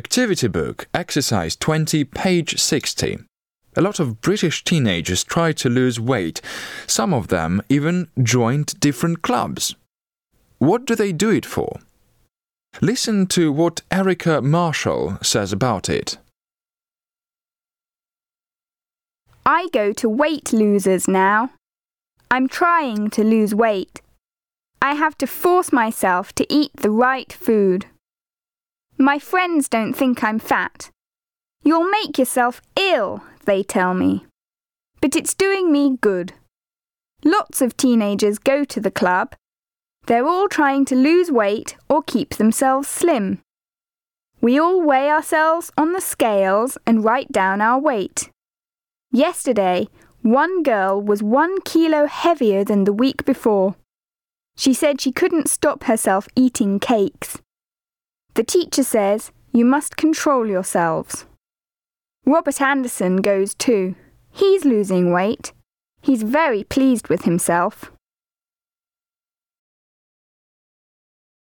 Activity book, exercise 20, page 60. A lot of British teenagers try to lose weight. Some of them even joined different clubs. What do they do it for? Listen to what Erica Marshall says about it. I go to weight losers now. I'm trying to lose weight. I have to force myself to eat the right food. My friends don't think I'm fat. You'll make yourself ill, they tell me. But it's doing me good. Lots of teenagers go to the club. They're all trying to lose weight or keep themselves slim. We all weigh ourselves on the scales and write down our weight. Yesterday, one girl was one kilo heavier than the week before. She said she couldn't stop herself eating cakes. The teacher says you must control yourselves. Robert Anderson goes too. He's losing weight. He's very pleased with himself.